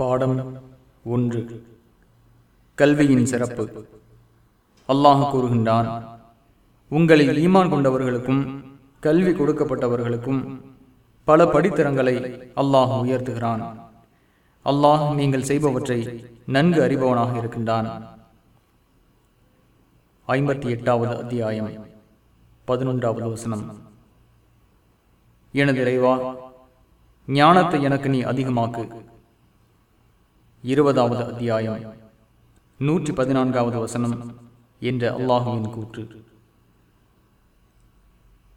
பாடம் ஒன்று. கல்வியின் சிறப்பு. அல்லாஹ் கூறுகின்றான் உங்களில் ஈமான் கொண்டவர்களுக்கும் கல்வி கொடுக்கப்பட்டவர்களுக்கும் பல படித்தரங்களை அல்லாஹ் உயர்த்துகிறான். அல்லாஹ் நீங்கள் செய்பவற்றை நன்கு அறிபவனாக இருக்கின்றான். ஐம்பத்தி எட்டாவது அத்தியாயம் பதினொன்றாவது வசனம். எனது இறைவா ஞானத்தை எனக்கு நீ அதிகமாக்கு. இருபதாவது அத்தியாயம். நூற்றி பதினான்காவது வசனம். என்ற அல்லாஹுவின் கூற்று.